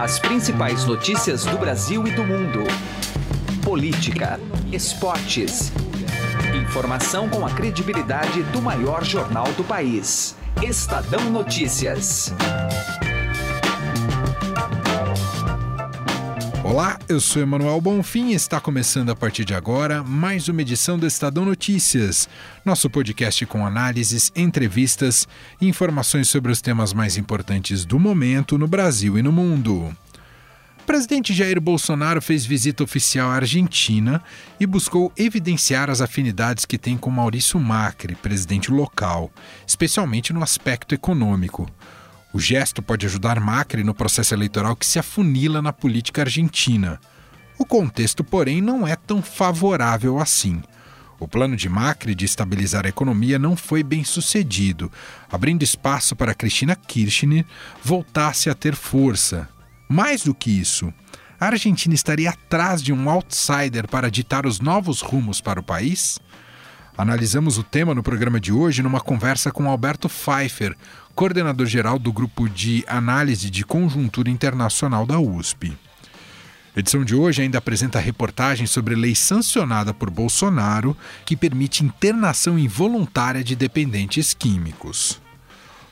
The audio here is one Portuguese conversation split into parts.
As principais notícias do Brasil e do mundo. Política, esportes. Informação com a credibilidade do maior jornal do país. Estadão Notícias. Olá, eu sou Emanuel Bonfim e está começando a partir de agora mais uma edição do Estadão Notícias, nosso podcast com análises, entrevistas e informações sobre os temas mais importantes do momento no Brasil e no mundo. O presidente Jair Bolsonaro fez visita oficial à Argentina e buscou evidenciar as afinidades que tem com Maurício Macri, presidente local, especialmente no aspecto econômico. O gesto pode ajudar Macri no processo eleitoral que se afunila na política argentina. O contexto, porém, não é tão favorável assim. O plano de Macri de estabilizar a economia não foi bem sucedido, abrindo espaço para Cristina Kirchner voltasse a ter força. Mais do que isso, a Argentina estaria atrás de um outsider para ditar os novos rumos para o país? Analisamos o tema no programa de hoje numa conversa com Alberto Pfeiffer, coordenador geral do Grupo de Análise de Conjuntura Internacional da USP. A edição de hoje ainda apresenta reportagem sobre lei sancionada por Bolsonaro que permite internação involuntária de dependentes químicos.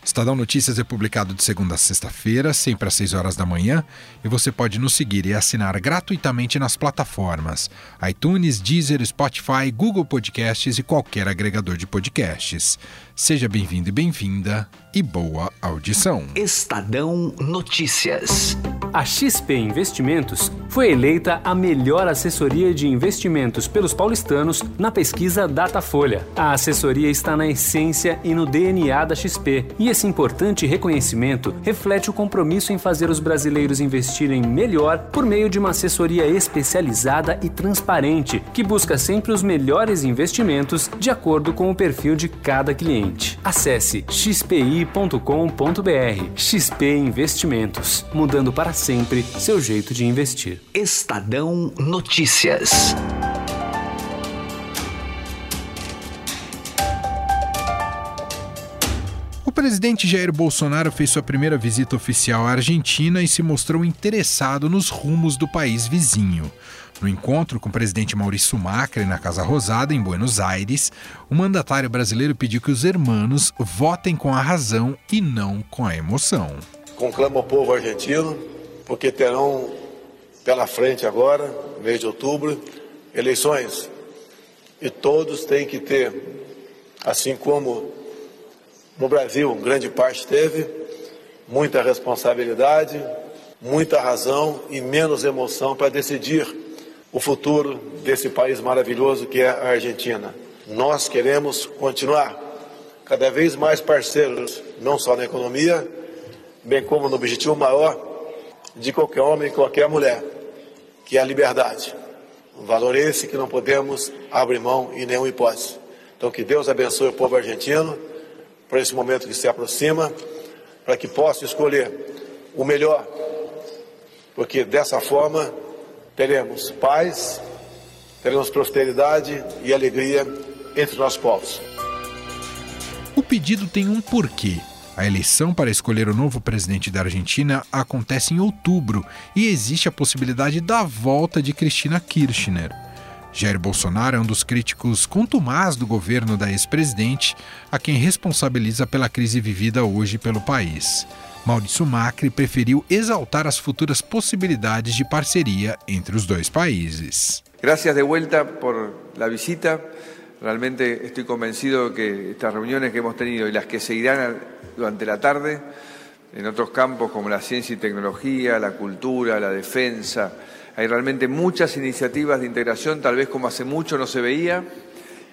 Estadão Notícias é publicado de segunda a sexta-feira, sempre às 6 horas da manhã, e você pode nos seguir e assinar gratuitamente nas plataformas iTunes, Deezer, Spotify, Google Podcasts e qualquer agregador de podcasts. Seja bem-vindo e bem-vinda e boa audição. Estadão Notícias. A XP Investimentos foi eleita a melhor assessoria de investimentos pelos paulistanos na pesquisa Datafolha. A assessoria está na essência e no DNA da XP, e esse importante reconhecimento reflete o compromisso em fazer os brasileiros investirem melhor por meio de uma assessoria especializada e transparente, que busca sempre os melhores investimentos de acordo com o perfil de cada cliente. Acesse xpi.com.br. XP Investimentos, mudando para sempre seu jeito de investir. Estadão Notícias. O presidente Jair Bolsonaro fez sua primeira visita oficial à Argentina e se mostrou interessado nos rumos do país vizinho. No encontro com o presidente Maurício Macri na Casa Rosada, em Buenos Aires, o mandatário brasileiro pediu que os hermanos votem com a razão e não com a emoção. Conclama o povo argentino, porque terão pela frente agora, mês de outubro, eleições. E todos têm que ter, assim como no Brasil grande parte teve, muita responsabilidade, muita razão e menos emoção para decidir o futuro desse país maravilhoso que é a Argentina. Nós queremos continuar cada vez mais parceiros, não só na economia, bem como no objetivo maior de qualquer homem e qualquer mulher, que é a liberdade. Um valor esse que não podemos abrir mão em nenhuma hipótese. Então, que Deus abençoe o povo argentino para esse momento que se aproxima, para que possa escolher o melhor, porque dessa forma teremos paz, teremos prosperidade e alegria entre os nossos povos. O pedido tem um porquê. A eleição para escolher o novo presidente da Argentina acontece em outubro e existe a possibilidade da volta de Cristina Kirchner. Jair Bolsonaro é um dos críticos contumaz do governo da ex-presidente, a quem responsabiliza pela crise vivida hoje pelo país. Maurício Macri preferiu exaltar as futuras possibilidades de parceria entre os dois países. Gracias de vuelta por la visita. Realmente estoy convencido que estas reuniones que hemos tenido y las que seguirán durante la tarde en otros campos como la ciencia y tecnología, la cultura, la defensa, hay realmente muchas iniciativas de integración, tal vez como hace mucho no se veía,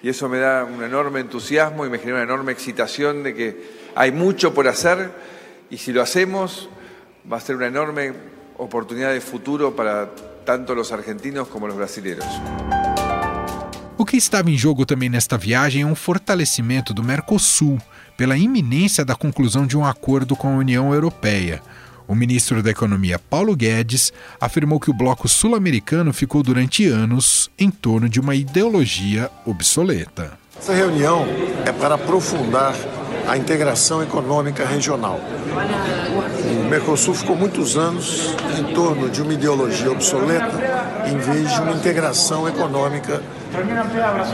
y eso me da un enorme entusiasmo y me genera una enorme excitación de que hay mucho por hacer y si lo hacemos va a ser una enorme oportunidad de futuro para tanto los argentinos como los brasileños. O que estava em jogo também nesta viagem é um fortalecimento do Mercosul, pela iminência da conclusão de um acordo com a União Europeia. O ministro da Economia, Paulo Guedes, afirmou que o bloco sul-americano ficou durante anos em torno de uma ideologia obsoleta. Essa reunião é para aprofundar a integração econômica regional. O Mercosul ficou muitos anos em torno de uma ideologia obsoleta, em vez de uma integração econômica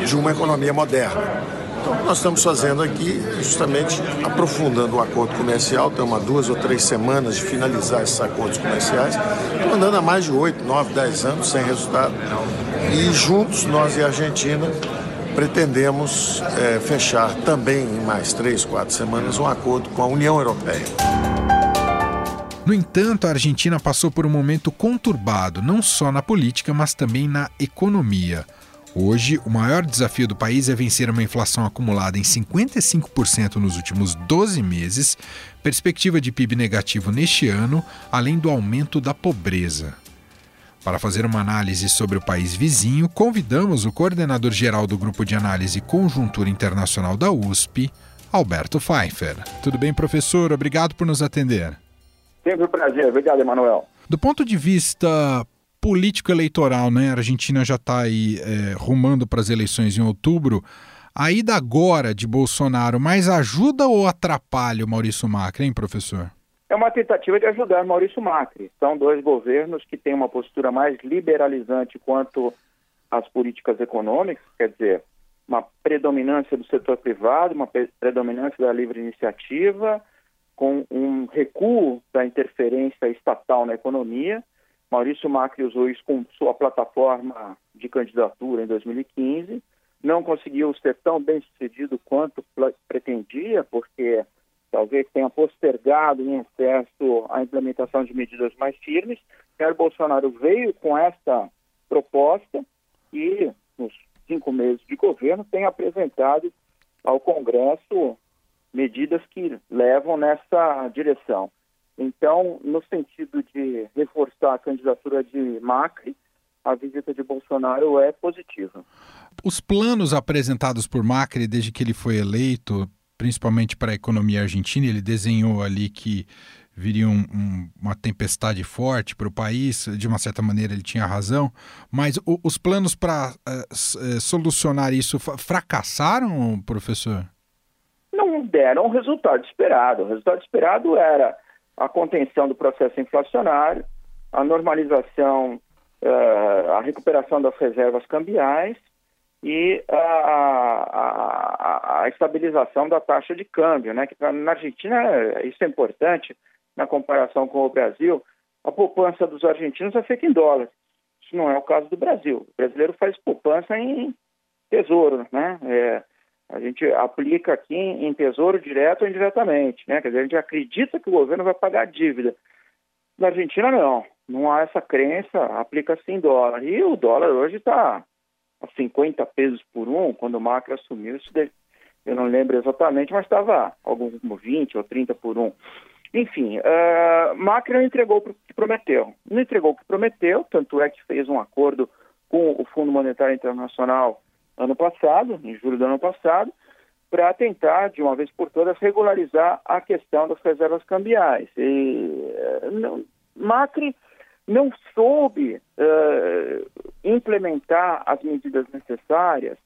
de uma economia moderna. Então, nós estamos fazendo aqui, justamente aprofundando o acordo comercial. Há duas ou três semanas de finalizar esses acordos comerciais. Estamos andando há mais de oito, nove, dez anos sem resultado. E juntos, nós e a Argentina, pretendemos é, fechar também em mais três, quatro semanas um acordo com a União Europeia. No entanto, a Argentina passou por um momento conturbado, não só na política, mas também na economia. Hoje, o maior desafio do país é vencer uma inflação acumulada em 55% nos últimos 12 meses, perspectiva de PIB negativo neste ano, além do aumento da pobreza. Para fazer uma análise sobre o país vizinho, convidamos o coordenador geral do Grupo de Análise Conjuntura Internacional da USP, Alberto Pfeiffer. Tudo bem, professor? Obrigado por nos atender. Sempre um prazer. Obrigado, Emanuel. Do ponto de vista político-eleitoral, né? A Argentina já está aí é, rumando para as eleições em outubro. A ida agora de Bolsonaro mais ajuda ou atrapalha o Maurício Macri, hein, professor? É uma tentativa de ajudar Maurício Macri. São dois governos que têm uma postura mais liberalizante quanto às políticas econômicas, quer dizer, uma predominância do setor privado, uma predominância da livre iniciativa, com um recuo da interferência estatal na economia Maurício Macri usou isso com sua plataforma de candidatura em 2015. Não conseguiu ser tão bem sucedido quanto pretendia, porque talvez tenha postergado em excesso a implementação de medidas mais firmes. Jair Bolsonaro veio com essa proposta e, nos cinco meses de governo, tem apresentado ao Congresso medidas que levam nessa direção. Então, no sentido de reforçar a candidatura de Macri, a visita de Bolsonaro é positiva. Os planos apresentados por Macri desde que ele foi eleito, principalmente para a economia argentina, ele desenhou ali que viria um, um, uma tempestade forte para o país, de uma certa maneira ele tinha razão, mas o, os planos para uh, solucionar isso fracassaram, professor? Não deram o resultado esperado. O resultado esperado era a contenção do processo inflacionário, a normalização, uh, a recuperação das reservas cambiais e a, a, a, estabilização da taxa de câmbio, né? Que na Argentina isso é importante na comparação com o Brasil. A poupança dos argentinos é feita em dólares. Isso não é o caso do Brasil. O brasileiro faz poupança em tesouro, né? É, a gente aplica aqui em tesouro direto ou indiretamente, né? Quer dizer, a gente acredita que o governo vai pagar a dívida. Na Argentina, não. Não há essa crença, aplica-se em dólar. E o dólar hoje está 50 pesos por um, quando o Macri assumiu, isso eu não lembro exatamente, mas estava alguns como 20 ou 30 por um. Enfim, uh, Macri não entregou o que prometeu. Não entregou o que prometeu, tanto é que fez um acordo com o Fundo Monetário Internacional ano passado, em julho do ano passado, para tentar, de uma vez por todas, regularizar a questão das reservas cambiais. E, eh, não, Macri não soube uh, implementar as medidas necessárias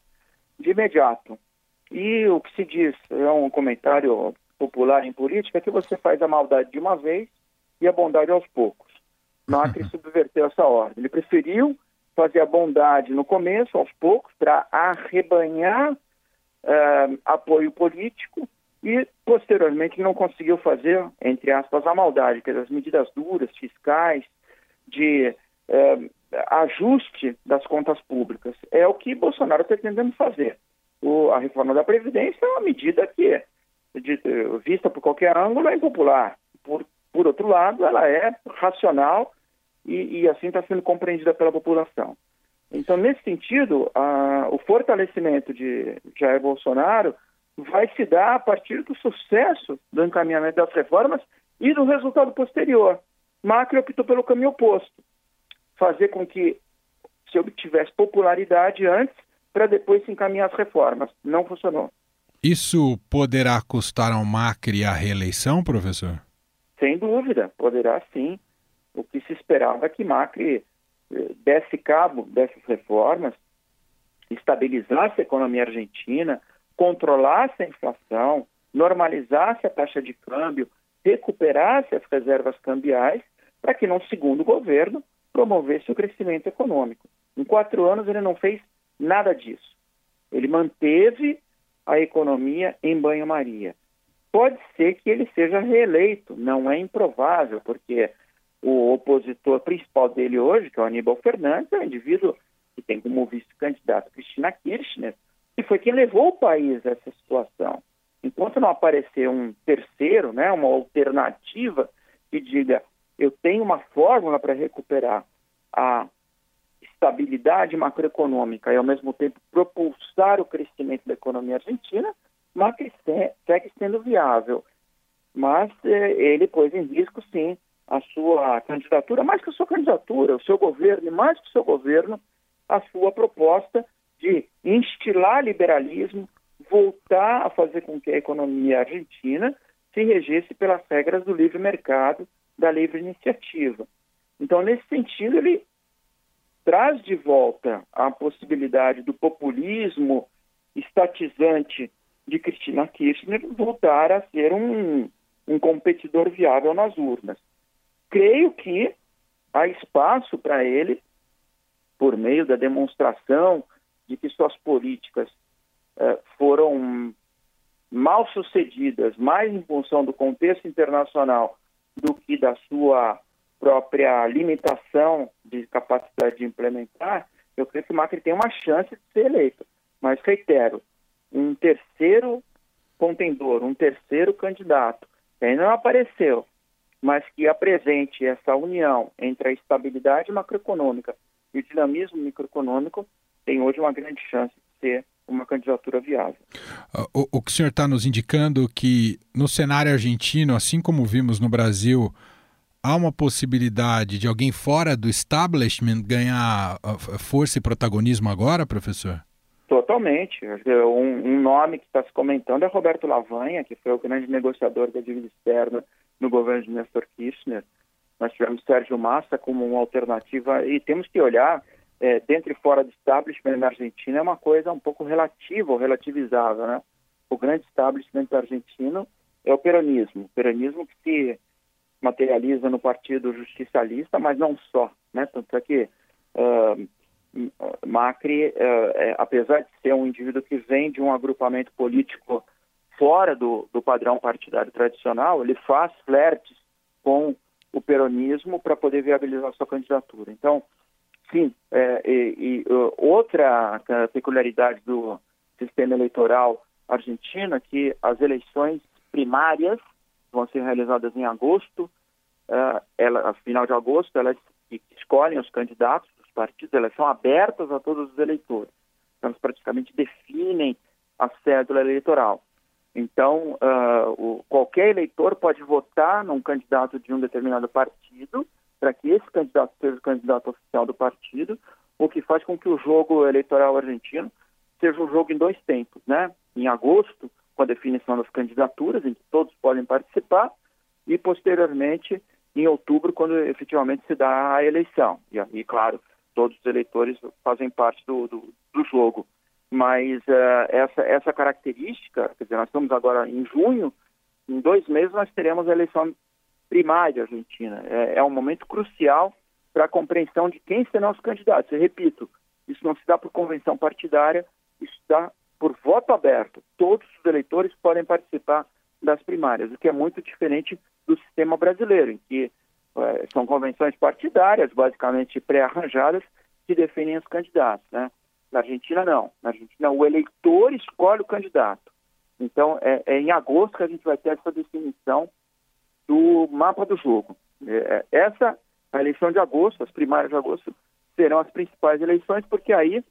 de imediato. E o que se diz, é um comentário popular em política, é que você faz a maldade de uma vez e a bondade aos poucos. Macri subverteu essa ordem. Ele preferiu fazer a bondade no começo, aos poucos, para arrebanhar uh, apoio político e, posteriormente, não conseguiu fazer, entre aspas, a maldade, que as medidas duras, fiscais, de uh, ajuste das contas públicas. É o que Bolsonaro está tentando fazer. O, a reforma da Previdência é uma medida que, de, vista por qualquer ângulo, é impopular. Por, por outro lado, ela é racional e, e assim está sendo compreendida pela população. Então, nesse sentido, a, o fortalecimento de Jair Bolsonaro vai se dar a partir do sucesso do encaminhamento das reformas e do resultado posterior. Macri optou pelo caminho oposto, fazer com que se obtivesse popularidade antes para depois se encaminhar as reformas. Não funcionou. Isso poderá custar ao Macri a reeleição, professor? Sem dúvida, poderá sim o que se esperava que Macri eh, desse cabo dessas reformas, estabilizasse a economia argentina, controlasse a inflação, normalizasse a taxa de câmbio, recuperasse as reservas cambiais para que, no segundo governo, promovesse o crescimento econômico. Em quatro anos, ele não fez nada disso. Ele manteve a economia em banho-maria. Pode ser que ele seja reeleito, não é improvável, porque o opositor principal dele hoje, que é o Aníbal Fernandes, é um indivíduo que tem como vice-candidato Cristina Kirchner, e foi quem levou o país a essa situação. Enquanto não aparecer um terceiro, né, uma alternativa que diga eu tenho uma fórmula para recuperar a estabilidade macroeconômica e, ao mesmo tempo, propulsar o crescimento da economia argentina, Macri segue sendo viável. Mas eh, ele pôs em risco, sim, a sua candidatura, mais que a sua candidatura, o seu governo, e mais que o seu governo, a sua proposta de instilar liberalismo, voltar a fazer com que a economia argentina se regesse pelas regras do livre mercado, da livre iniciativa. Então, nesse sentido, ele traz de volta a possibilidade do populismo estatizante de Cristina Kirchner voltar a ser um, um competidor viável nas urnas. Creio que há espaço para ele, por meio da demonstração de que suas políticas eh, foram mal sucedidas, mais em função do contexto internacional do que da sua própria limitação de capacidade de implementar, eu creio que o Macri tem uma chance de ser eleito. Mas, reitero, um terceiro contendor, um terceiro candidato, que ainda não apareceu, mas que apresente essa união entre a estabilidade macroeconômica e o dinamismo microeconômico, tem hoje uma grande chance de ser uma candidatura viável. O, o que o senhor está nos indicando que no cenário argentino, assim como vimos no Brasil, há uma possibilidade de alguém fora do establishment ganhar força e protagonismo agora, professor? Totalmente. Um, um nome que está se comentando é Roberto Lavanha, que foi o grande negociador da dívida externa no governo de Nestor Kirchner. Nós tivemos Sérgio Massa como uma alternativa e temos que olhar é, dentro e fora do establishment na Argentina é uma coisa um pouco relativa ou relativizável, né? O grande establishment argentino é o peronismo, o peronismo que se materializa no Partido Justicialista, mas não só, né? Tanto é que uh, Macri, uh, apesar de ser um indivíduo que vem de um agrupamento político fora do, do padrão partidário tradicional, ele faz flertes com o peronismo para poder viabilizar sua candidatura. Então, Sim, é, e, e, outra peculiaridade do sistema eleitoral argentino é que as eleições primárias vão ser realizadas em agosto, uh, ela, final de agosto, elas escolhem os candidatos dos partidos, elas são abertas a todos os eleitores. Então, elas praticamente definem a cédula eleitoral. Então, uh, o, qualquer eleitor pode votar num candidato de um determinado partido para que esse candidato seja o candidato oficial do partido, o que faz com que o jogo eleitoral argentino seja um jogo em dois tempos, né? Em agosto, com a definição das candidaturas, em que todos podem participar, e posteriormente em outubro, quando efetivamente se dá a eleição. E aí, claro, todos os eleitores fazem parte do, do, do jogo. Mas uh, essa, essa característica, quer dizer, nós estamos agora em junho, em dois meses nós teremos a eleição primária argentina. É, é um momento crucial para a compreensão de quem serão os candidatos. Eu repito, isso não se dá por convenção partidária, isso dá por voto aberto. Todos os eleitores podem participar das primárias, o que é muito diferente do sistema brasileiro, em que é, são convenções partidárias, basicamente pré-arranjadas, que definem os candidatos. Né? Na Argentina, não. Na Argentina, o eleitor escolhe o candidato. Então, é, é em agosto que a gente vai ter essa definição do mapa do jogo. É, é, essa, a eleição de agosto, as primárias de agosto, serão as principais eleições, porque aí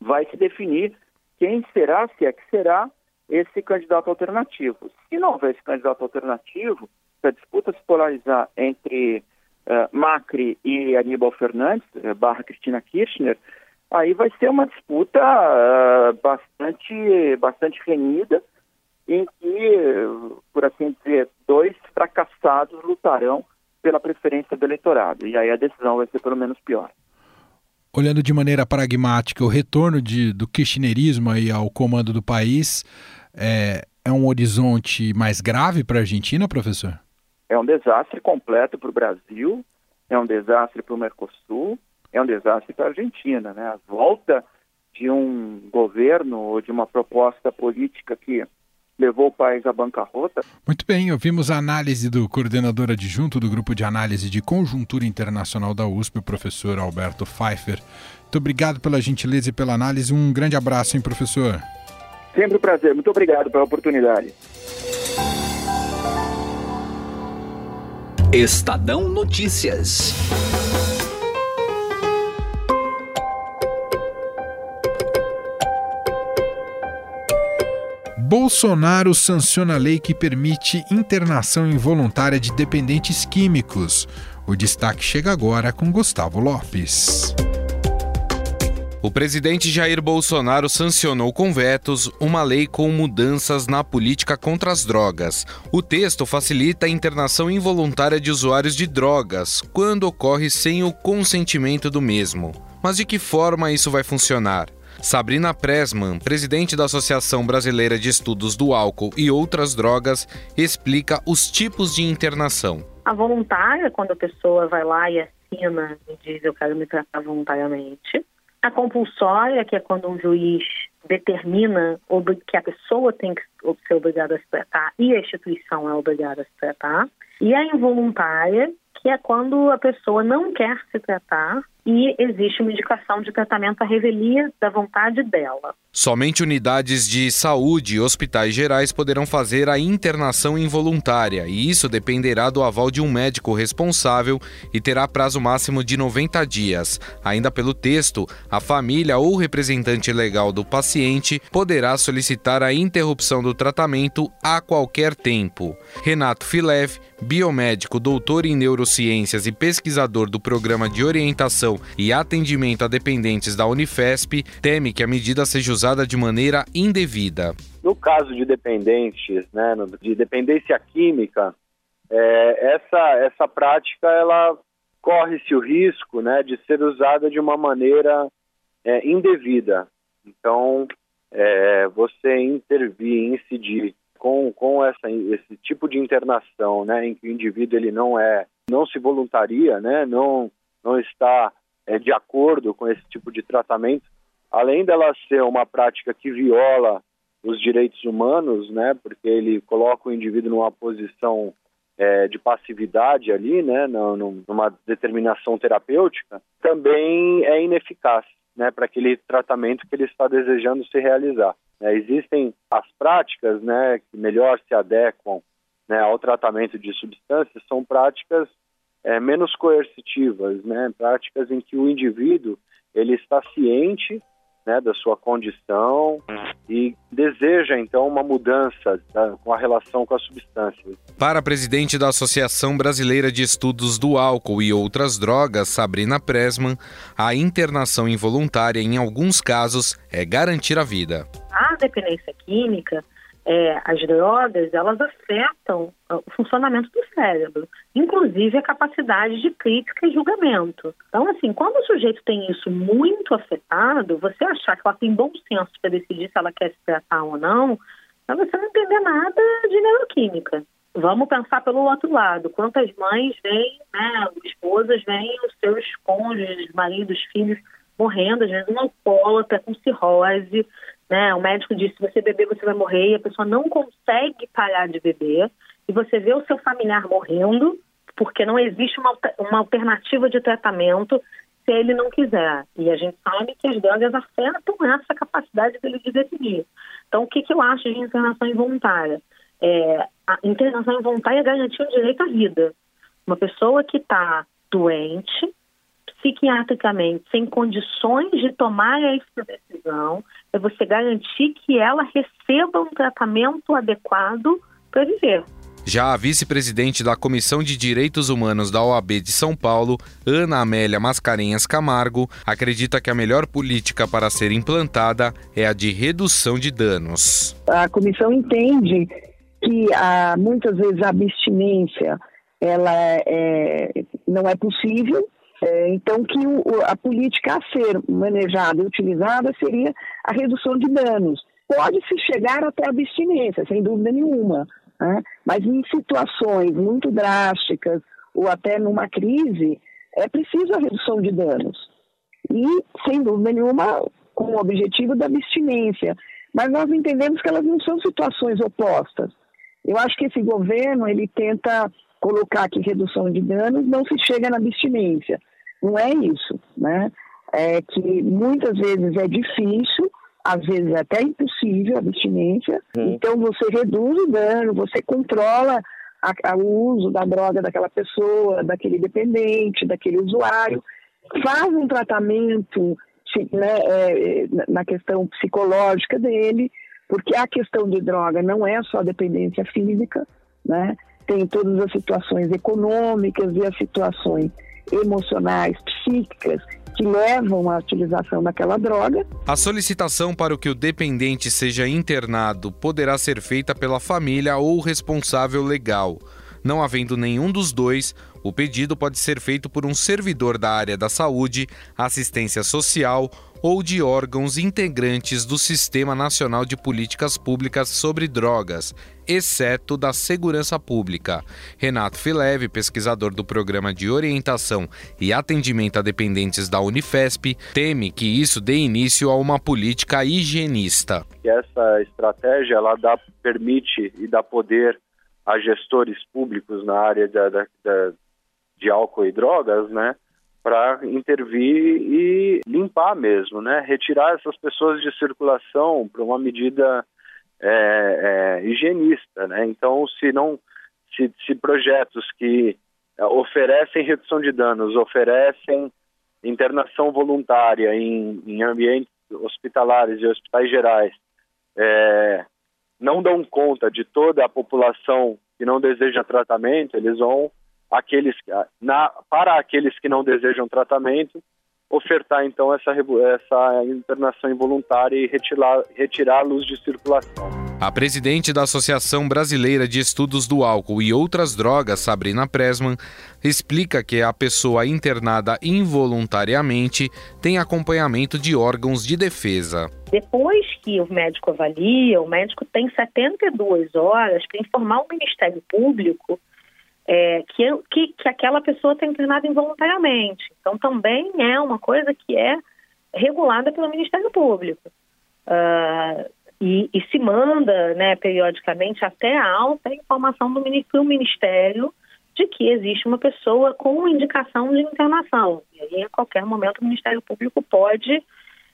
vai se definir quem será, se é que será, esse candidato alternativo. Se não houver esse candidato alternativo, se a disputa se polarizar entre uh, Macri e Aníbal Fernandes, uh, barra Cristina Kirchner, aí vai ser uma disputa uh, bastante, bastante renhida, em que, por assim dizer, dois fracassados lutarão pela preferência do eleitorado. E aí a decisão vai ser pelo menos pior. Olhando de maneira pragmática, o retorno de, do kirchnerismo aí ao comando do país é, é um horizonte mais grave para a Argentina, professor? É um desastre completo para o Brasil, é um desastre para o Mercosul, é um desastre para a Argentina. Né? A volta de um governo ou de uma proposta política que levou o país à bancarrota. Muito bem, ouvimos a análise do coordenador adjunto do Grupo de Análise de Conjuntura Internacional da USP, o professor Alberto Pfeiffer. Muito obrigado pela gentileza e pela análise. Um grande abraço, hein, professor? Sempre um prazer. Muito obrigado pela oportunidade. Estadão Notícias. Bolsonaro sanciona a lei que permite internação involuntária de dependentes químicos. O destaque chega agora com Gustavo Lopes. O presidente Jair Bolsonaro sancionou com vetos uma lei com mudanças na política contra as drogas. O texto facilita a internação involuntária de usuários de drogas quando ocorre sem o consentimento do mesmo. Mas de que forma isso vai funcionar? Sabrina Pressman, presidente da Associação Brasileira de Estudos do Álcool e Outras Drogas, explica os tipos de internação. A voluntária, quando a pessoa vai lá e assina e diz eu quero me tratar voluntariamente. A compulsória, que é quando um juiz determina que a pessoa tem que ser obrigada a se tratar e a instituição é obrigada a se tratar. E a involuntária, que é quando a pessoa não quer se tratar e existe uma indicação de tratamento à revelia da vontade dela. Somente unidades de saúde e hospitais gerais poderão fazer a internação involuntária, e isso dependerá do aval de um médico responsável e terá prazo máximo de 90 dias. Ainda pelo texto, a família ou representante legal do paciente poderá solicitar a interrupção do tratamento a qualquer tempo. Renato Filev, biomédico, doutor em neurociências e pesquisador do programa de orientação e atendimento a dependentes da Unifesp, teme que a medida seja usada de maneira indevida. No caso de dependentes, né, de dependência química, é, essa, essa prática ela corre-se o risco né, de ser usada de uma maneira é, indevida. Então, é, você intervir, incidir com, com essa, esse tipo de internação, né, em que o indivíduo ele não é, não se voluntaria, né, não, não está é, de acordo com esse tipo de tratamento, além dela ser uma prática que viola os direitos humanos, né, porque ele coloca o indivíduo numa posição é, de passividade ali, né, numa determinação terapêutica, também é ineficaz, né, para aquele tratamento que ele está desejando se realizar. É, existem as práticas, né, que melhor se adequam né, ao tratamento de substâncias, são práticas é, menos coercitivas, né, práticas em que o indivíduo ele está ciente né, da sua condição e deseja então uma mudança tá, com a relação com a substância. Para a presidente da Associação Brasileira de Estudos do Álcool e Outras Drogas, Sabrina Presman, a internação involuntária em alguns casos é garantir a vida. A dependência química é, as drogas elas afetam ah, o funcionamento do cérebro, inclusive a capacidade de crítica e julgamento. Então, assim, quando o sujeito tem isso muito afetado, você achar que ela tem bom senso para decidir se ela quer se tratar ou não, você não entender nada de neuroquímica. Vamos pensar pelo outro lado. Quantas mães veem, né, esposas veem os seus cônjuges, maridos, filhos morrendo, às vezes um alcoólatra com cirrose, né? O médico disse: se você beber, você vai morrer, e a pessoa não consegue parar de beber, e você vê o seu familiar morrendo, porque não existe uma, uma alternativa de tratamento se ele não quiser. E a gente sabe que as drogas afetam essa capacidade dele de definir. Então, o que, que eu acho de internação involuntária? É, a internação involuntária garantir o direito à vida. Uma pessoa que está doente, psiquiatricamente sem condições de tomar essa decisão, é você garantir que ela receba um tratamento adequado para viver. Já a vice-presidente da Comissão de Direitos Humanos da OAB de São Paulo, Ana Amélia Mascarenhas Camargo, acredita que a melhor política para ser implantada é a de redução de danos. A comissão entende que ah, muitas vezes a abstinência ela é, não é possível é, então, que o, a política a ser manejada e utilizada seria a redução de danos. Pode-se chegar até a abstinência, sem dúvida nenhuma, Né? Mas em situações muito drásticas ou até numa crise, é preciso a redução de danos. E, sem dúvida nenhuma, com o objetivo da abstinência. Mas nós entendemos que elas não são situações opostas. Eu acho que esse governo ele tenta colocar que redução de danos não se chega na abstinência. Não é isso, né? É que muitas vezes é difícil, às vezes é até impossível a abstinência. Uhum. Então você reduz o dano, você controla a, a, o uso da droga daquela pessoa, daquele dependente, daquele usuário, faz um tratamento né, é, na questão psicológica dele, porque a questão de droga não é só dependência física, né? tem todas as situações econômicas e as situações emocionais, psíquicas que levam à utilização daquela droga. A solicitação para que o dependente seja internado poderá ser feita pela família ou responsável legal. Não havendo nenhum dos dois, o pedido pode ser feito por um servidor da área da saúde, assistência social ou de órgãos integrantes do Sistema Nacional de Políticas Públicas sobre Drogas, exceto da Segurança Pública. Renato Fileve, pesquisador do Programa de Orientação e Atendimento a Dependentes da Unifesp, teme que isso dê início a uma política higienista. Essa estratégia ela dá, permite e dá poder a gestores públicos na área da, da, da de álcool e drogas, né, para intervir e limpar mesmo, né? Retirar essas pessoas de circulação para uma medida é, é, higienista, né? Então, se não, se, se projetos que é, oferecem redução de danos, oferecem internação voluntária em, em ambientes hospitalares e hospitais gerais, é, não dão conta de toda a população que não deseja tratamento, eles vão aqueles na, para aqueles que não desejam tratamento, ofertar então essa, essa internação involuntária e retirá-los de circulação. A presidente da Associação Brasileira de Estudos do Álcool e Outras Drogas, Sabrina Presman, explica que a pessoa internada involuntariamente tem acompanhamento de órgãos de defesa. Depois que o médico avalia, o médico tem 72 horas para informar o Ministério Público é, que, que, que aquela pessoa está internada involuntariamente. Então, também é uma coisa que é regulada pelo Ministério Público. Uh, e, e, se manda, né, periodicamente, até a alta informação do ministro, Ministério de que existe uma pessoa com indicação de internação. E aí, a qualquer momento, o Ministério Público pode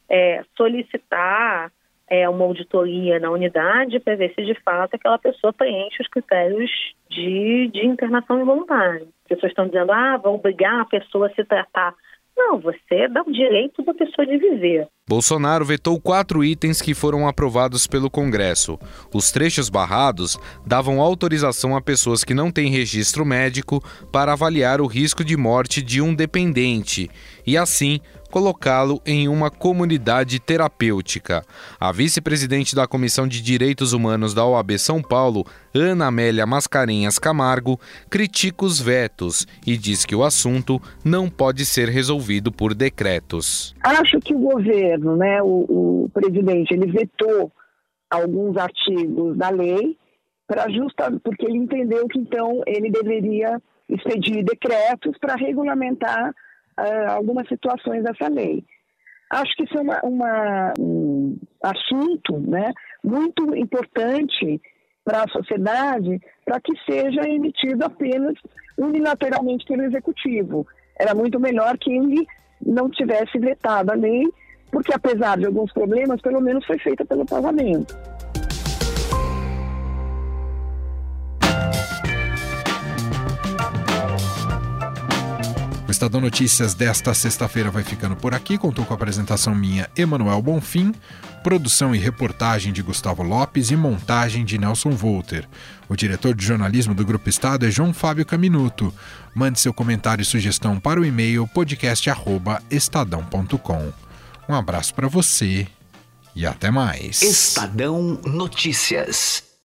é, solicitar é, uma auditoria na unidade para ver se de fato aquela pessoa preenche os critérios de, de internação involuntária. As pessoas estão dizendo, ah, vão obrigar a pessoa a se tratar. Não, você dá o direito da pessoa de viver. Bolsonaro vetou quatro itens que foram aprovados pelo Congresso. Os trechos barrados davam autorização a pessoas que não têm registro médico para avaliar o risco de morte de um dependente e, assim, colocá-lo em uma comunidade terapêutica. A vice-presidente da Comissão de Direitos Humanos da OAB São Paulo, Ana Amélia Mascarenhas Camargo, critica os vetos e diz que o assunto não pode ser resolvido por decretos. Acho que o governo, né, o, o presidente, ele vetou alguns artigos da lei para justa porque ele entendeu que então ele deveria expedir decretos para regulamentar uh, algumas situações dessa lei. Acho que isso é uma, uma, um assunto né, muito importante para a sociedade para que seja emitido apenas unilateralmente pelo Executivo. Era muito melhor que ele não tivesse vetado a lei, porque apesar de alguns problemas, pelo menos foi feita pelo Parlamento. Estadão Notícias desta sexta-feira vai ficando por aqui. Contou com a apresentação minha, Emanuel Bonfim, produção e reportagem de Gustavo Lopes e montagem de Nelson Volter. O diretor de jornalismo do Grupo Estado é João Fábio Caminuto. Mande seu comentário e sugestão para o e-mail podcast@estadão.com. Um abraço para você e até mais. Estadão Notícias.